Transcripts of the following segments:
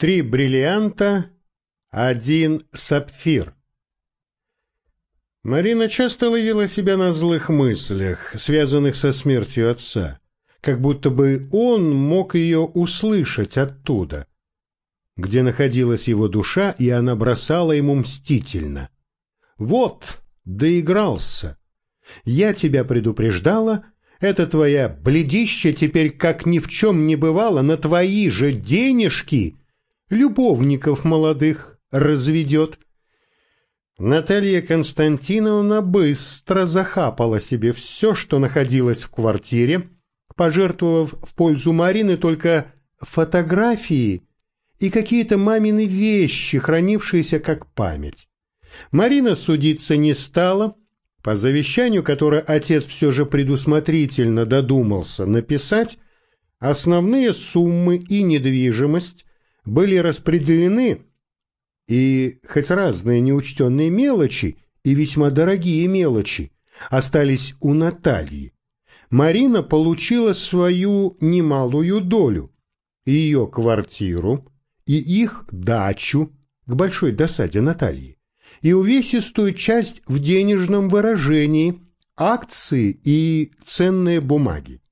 Три бриллианта, один сапфир. Марина часто ловила себя на злых мыслях, связанных со смертью отца, как будто бы он мог ее услышать оттуда, где находилась его душа, и она бросала ему мстительно. «Вот, доигрался! Я тебя предупреждала, это твоя бледища теперь как ни в чем не бывало на твои же денежки любовников молодых разведет». Наталья Константиновна быстро захапала себе все, что находилось в квартире, пожертвовав в пользу Марины только фотографии и какие-то мамины вещи, хранившиеся как память. Марина судиться не стала, по завещанию, которое отец все же предусмотрительно додумался написать, основные суммы и недвижимость были распределены и хоть разные неучтенные мелочи и весьма дорогие мелочи остались у Натальи, Марина получила свою немалую долю, ее квартиру и их дачу к большой досаде Натальи, и увесистую часть в денежном выражении, акции и ценные бумаги.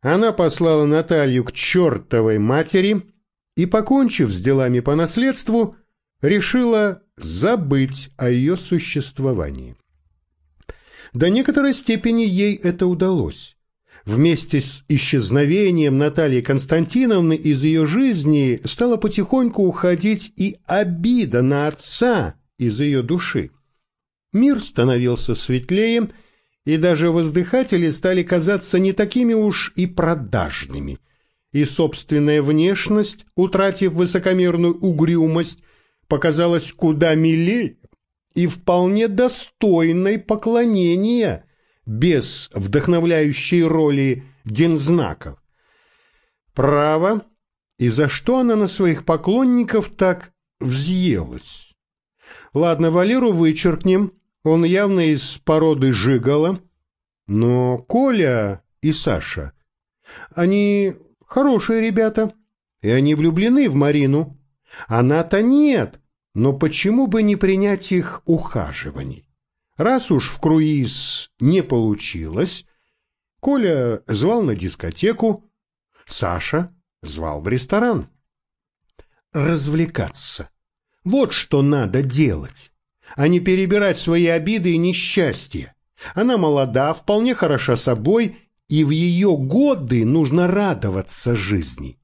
Она послала Наталью к чертовой матери и, покончив с делами по наследству, решила забыть о ее существовании. До некоторой степени ей это удалось. Вместе с исчезновением Натальи Константиновны из ее жизни стала потихоньку уходить и обида на отца из ее души. Мир становился светлее, и даже воздыхатели стали казаться не такими уж и продажными, и собственная внешность, утратив высокомерную угрюмость, показалась куда милее и вполне достойной поклонения без вдохновляющей роли дензнаков. Право, и за что она на своих поклонников так взъелась? Ладно, Валеру вычеркнем, он явно из породы жигала, но Коля и Саша, они хорошие ребята, и они влюблены в Марину. Она-то нет, но почему бы не принять их ухаживаний? Раз уж в круиз не получилось, Коля звал на дискотеку, Саша звал в ресторан. Развлекаться. Вот что надо делать, а не перебирать свои обиды и несчастья. Она молода, вполне хороша собой, и в ее годы нужно радоваться жизни.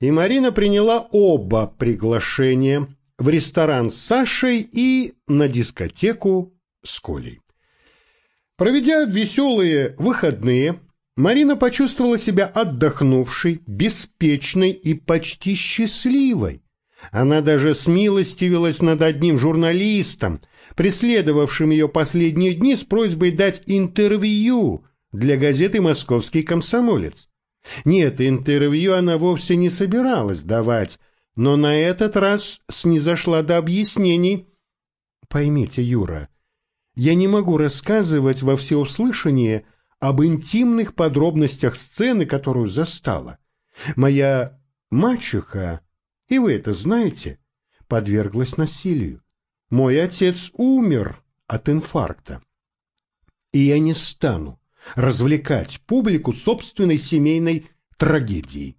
И Марина приняла оба приглашения – в ресторан с Сашей и на дискотеку с Колей. Проведя веселые выходные, Марина почувствовала себя отдохнувшей, беспечной и почти счастливой. Она даже смилостивилась над одним журналистом, преследовавшим ее последние дни с просьбой дать интервью для газеты «Московский комсомолец». Нет, интервью она вовсе не собиралась давать, но на этот раз снизошла до объяснений. Поймите, Юра, я не могу рассказывать во всеуслышание об интимных подробностях сцены, которую застала. Моя мачеха, и вы это знаете, подверглась насилию. Мой отец умер от инфаркта. И я не стану развлекать публику собственной семейной трагедией.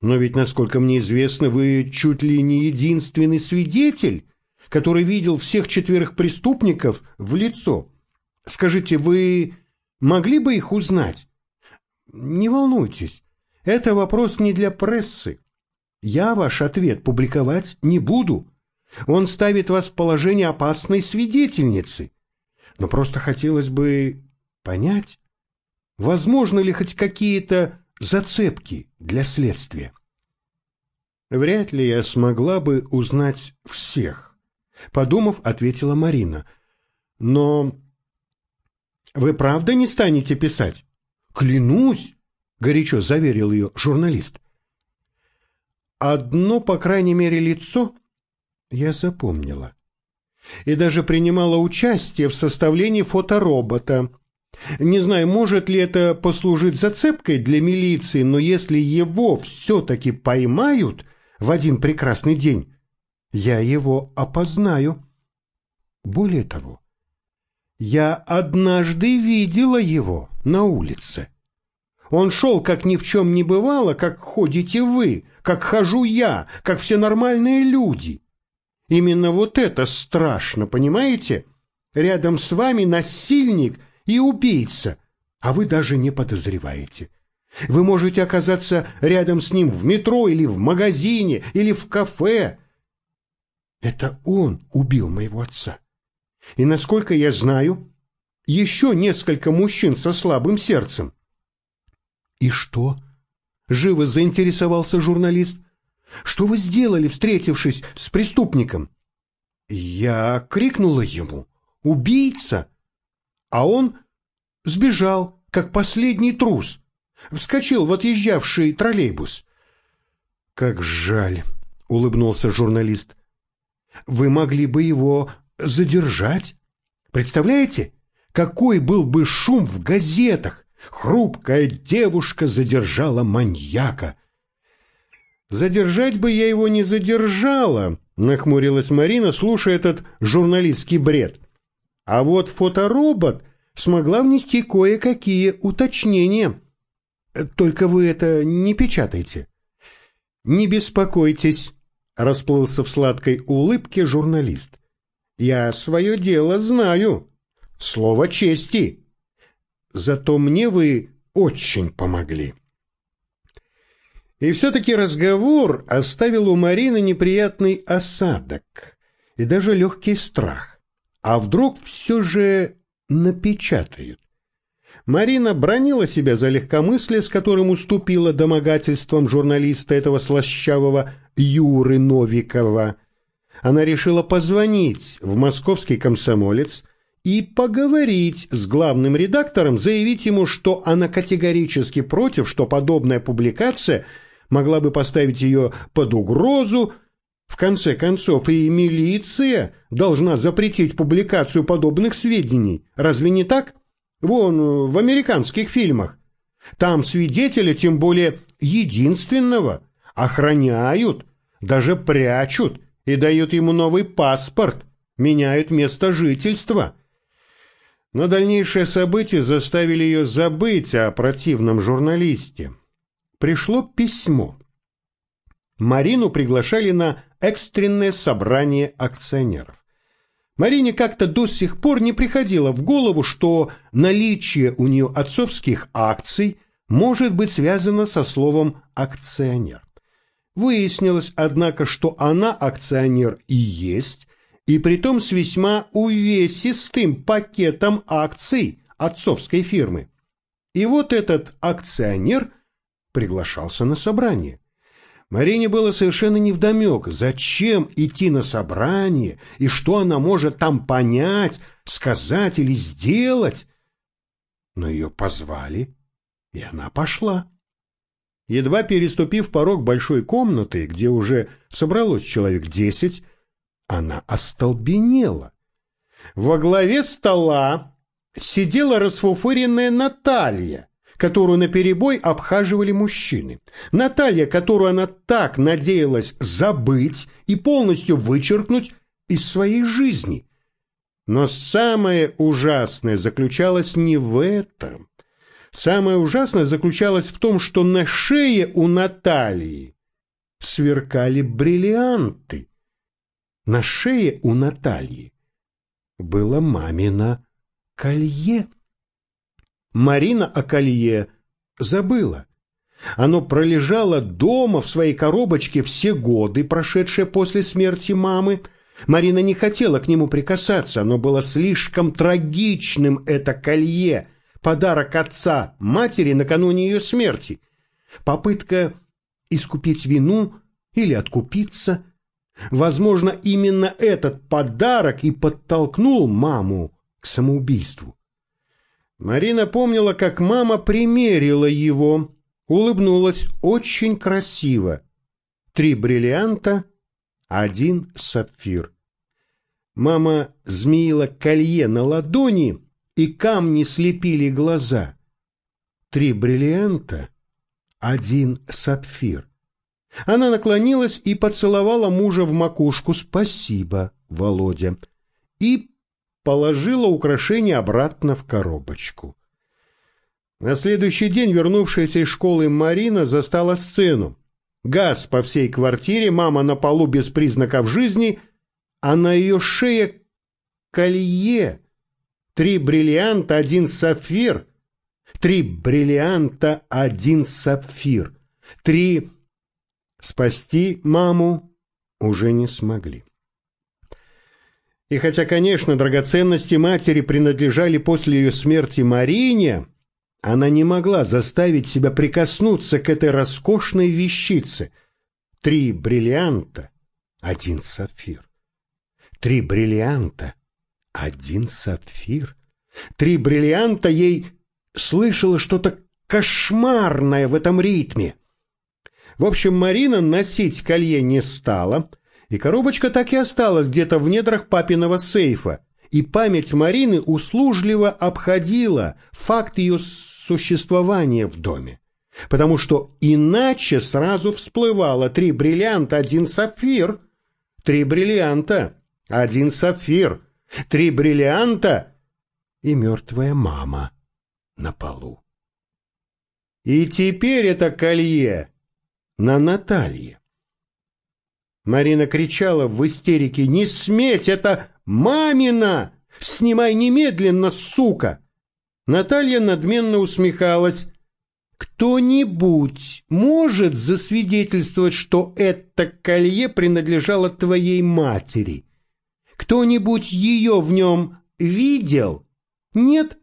Но ведь, насколько мне известно, вы чуть ли не единственный свидетель, который видел всех четверых преступников в лицо. Скажите, вы могли бы их узнать? Не волнуйтесь, это вопрос не для прессы. Я ваш ответ публиковать не буду. Он ставит вас в положение опасной свидетельницы. Но просто хотелось бы понять, возможно ли хоть какие-то зацепки для следствия. Вряд ли я смогла бы узнать всех, подумав, ответила Марина. Но вы правда не станете писать? Клянусь, горячо заверил ее журналист. Одно, по крайней мере, лицо я запомнила. И даже принимала участие в составлении фоторобота, не знаю, может ли это послужить зацепкой для милиции, но если его все-таки поймают, в один прекрасный день, я его опознаю. Более того, я однажды видела его на улице. Он шел, как ни в чем не бывало, как ходите вы, как хожу я, как все нормальные люди. Именно вот это страшно, понимаете? Рядом с вами насильник и убийца, а вы даже не подозреваете. Вы можете оказаться рядом с ним в метро или в магазине или в кафе. Это он убил моего отца. И, насколько я знаю, еще несколько мужчин со слабым сердцем. «И что?» — живо заинтересовался журналист. «Что вы сделали, встретившись с преступником?» Я крикнула ему «Убийца!» А он сбежал, как последний трус. Вскочил в отъезжавший троллейбус. «Как жаль!» — улыбнулся журналист. «Вы могли бы его задержать. Представляете, какой был бы шум в газетах, Хрупкая девушка задержала маньяка. «Задержать бы я его не задержала», — нахмурилась Марина, слушая этот журналистский бред. «А вот фоторобот смогла внести кое-какие уточнения. Только вы это не печатайте». «Не беспокойтесь», — расплылся в сладкой улыбке журналист. «Я свое дело знаю. Слово чести». Зато мне вы очень помогли. И все-таки разговор оставил у Марины неприятный осадок и даже легкий страх. А вдруг все же напечатают? Марина бронила себя за легкомыслие, с которым уступила домогательствам журналиста этого слащавого Юры Новикова. Она решила позвонить в московский комсомолец и поговорить с главным редактором, заявить ему, что она категорически против, что подобная публикация могла бы поставить ее под угрозу. В конце концов, и милиция должна запретить публикацию подобных сведений. Разве не так? Вон, в американских фильмах. Там свидетеля, тем более единственного, охраняют, даже прячут и дают ему новый паспорт, меняют место жительства – но дальнейшие события заставили ее забыть о противном журналисте. Пришло письмо. Марину приглашали на экстренное собрание акционеров. Марине как-то до сих пор не приходило в голову, что наличие у нее отцовских акций может быть связано со словом «акционер». Выяснилось, однако, что она акционер и есть, и притом с весьма увесистым пакетом акций отцовской фирмы. И вот этот акционер приглашался на собрание. Марине было совершенно невдомек, зачем идти на собрание и что она может там понять, сказать или сделать. Но ее позвали, и она пошла. Едва переступив порог большой комнаты, где уже собралось человек десять, она остолбенела. Во главе стола сидела расфуфыренная Наталья, которую наперебой обхаживали мужчины. Наталья, которую она так надеялась забыть и полностью вычеркнуть из своей жизни. Но самое ужасное заключалось не в этом. Самое ужасное заключалось в том, что на шее у Натальи сверкали бриллианты. На шее у Натальи было мамино колье. Марина о колье забыла. Оно пролежало дома в своей коробочке все годы, прошедшие после смерти мамы. Марина не хотела к нему прикасаться, оно было слишком трагичным, это колье, подарок отца матери накануне ее смерти. Попытка искупить вину или откупиться – Возможно, именно этот подарок и подтолкнул маму к самоубийству. Марина помнила, как мама примерила его, улыбнулась очень красиво. Три бриллианта, один сапфир. Мама змеила колье на ладони, и камни слепили глаза. Три бриллианта, один сапфир. Она наклонилась и поцеловала мужа в макушку. «Спасибо, Володя!» И положила украшение обратно в коробочку. На следующий день вернувшаяся из школы Марина застала сцену. Газ по всей квартире, мама на полу без признаков жизни, а на ее шее колье. Три бриллианта, один сапфир. Три бриллианта, один сапфир. Три... Спасти маму уже не смогли. И хотя, конечно, драгоценности матери принадлежали после ее смерти Марине, она не могла заставить себя прикоснуться к этой роскошной вещице. Три бриллианта, один сапфир. Три бриллианта, один сапфир. Три бриллианта ей слышала что-то кошмарное в этом ритме. В общем, Марина носить колье не стала, и коробочка так и осталась где-то в недрах папиного сейфа, и память Марины услужливо обходила факт ее существования в доме. Потому что иначе сразу всплывало три бриллианта, один сапфир. Три бриллианта, один сапфир. Три бриллианта и мертвая мама на полу. И теперь это колье на Наталье. Марина кричала в истерике «Не сметь! Это мамина! Снимай немедленно, сука!» Наталья надменно усмехалась. «Кто-нибудь может засвидетельствовать, что это колье принадлежало твоей матери? Кто-нибудь ее в нем видел? Нет?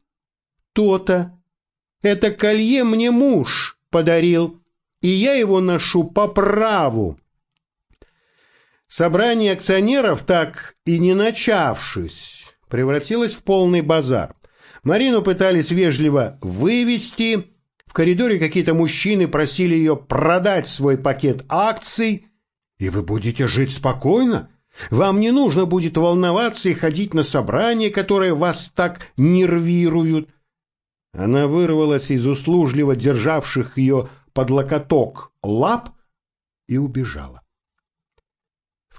То-то. Это колье мне муж подарил, и я его ношу по праву». Собрание акционеров, так и не начавшись, превратилось в полный базар. Марину пытались вежливо вывести. В коридоре какие-то мужчины просили ее продать свой пакет акций. И вы будете жить спокойно. Вам не нужно будет волноваться и ходить на собрания, которые вас так нервируют. Она вырвалась из услужливо державших ее под локоток лап и убежала.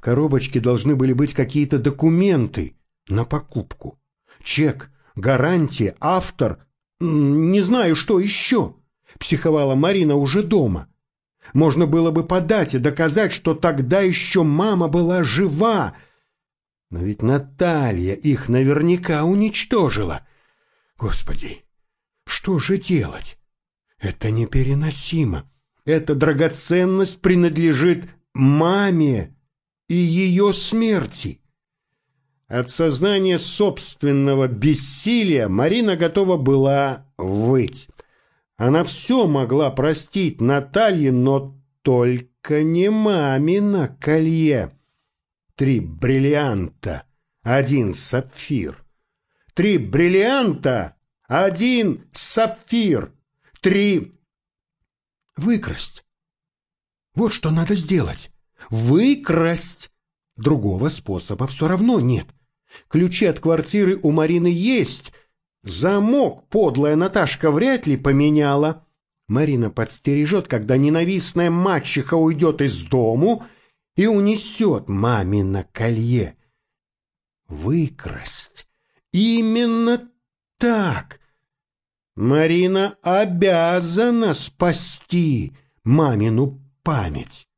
В коробочке должны были быть какие-то документы на покупку. Чек, гарантия, автор, не знаю, что еще. Психовала Марина уже дома. Можно было бы подать и доказать, что тогда еще мама была жива. Но ведь Наталья их наверняка уничтожила. Господи, что же делать? Это непереносимо. Эта драгоценность принадлежит маме и ее смерти. От сознания собственного бессилия Марина готова была выть. Она все могла простить Наталье, но только не мамина колье. Три бриллианта, один сапфир. Три бриллианта, один сапфир. Три... Выкрасть. Вот что надо сделать. Выкрасть. Другого способа все равно нет. Ключи от квартиры у Марины есть. Замок подлая Наташка вряд ли поменяла. Марина подстережет, когда ненавистная мачеха уйдет из дому и унесет мамино колье. Выкрасть. Именно так. Марина обязана спасти мамину память.